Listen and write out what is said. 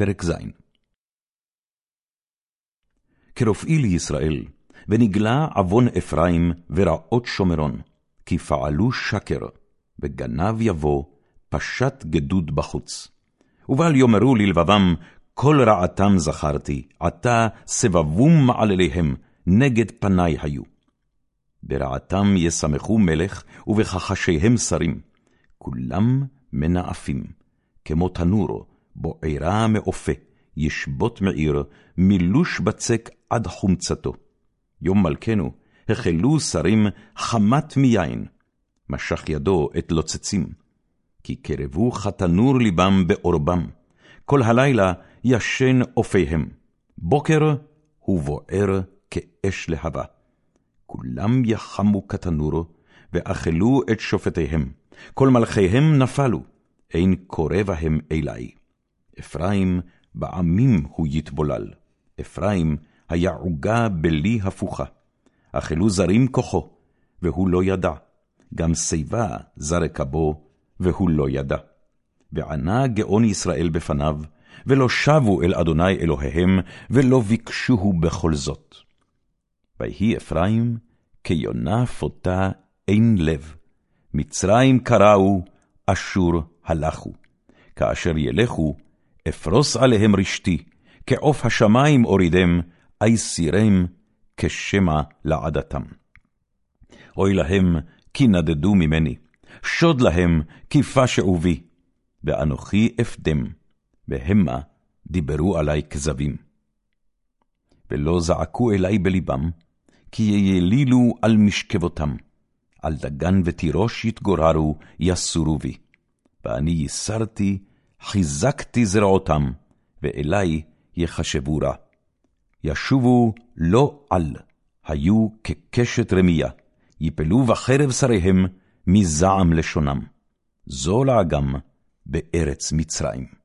פרק ז. כרופאי לישראל, ונגלה עוון אפרים ורעות שומרון, כי פעלו שקר, וגנב יבוא, פשט גדוד בחוץ. ובל יאמרו ללבבם, כל רעתם זכרתי, עתה סבבום מעלליהם, נגד פני היו. ברעתם ישמחו מלך, ובכחשיהם שרים, כולם מנאפים, כמו תנור, בוערה מאופה, ישבות מעיר, מילוש בצק עד חומצתו. יום מלכנו, החלו שרים חמת מיין, משך ידו את לוצצים. כי קרבו חתנור ליבם בעורבם, כל הלילה ישן אופיהם, בוקר הוא בוער כאש להבה. כולם יחמו כתנור, ואכלו את שופטיהם, כל מלכיהם נפלו, אין קורא בהם אלי. אפרים בעמים הוא יתבולל, אפרים היה עוגה בלי הפוכה. אכלו זרים כוחו, והוא לא ידע, גם שיבה זרקה בו, והוא לא ידע. וענה גאון ישראל בפניו, ולא שבו אל אדוני אלוהיהם, ולא ביקשוהו בכל זאת. ויהי אפרים כיונה פותה אין לב, מצרים קראו, אשור הלכו. כאשר ילכו, אפרוס עליהם רשתי, כעוף השמים אורידם, אייסירם כשמע לעדתם. אוי להם, כי נדדו ממני, שוד להם, כי פשעו בי, ואנוכי אפדם, והמה דיברו עלי כזבים. ולא זעקו אלי בלבם, כי יילילו על משכבותם, על דגן ותירוש יתגוררו, יסורו בי. ואני ייסרתי, חיזקתי זרעותם, ואלי יחשבו רע. ישובו לא על, היו כקשת רמיה, יפלו בחרב שריהם, מזעם לשונם. זו לעגם בארץ מצרים.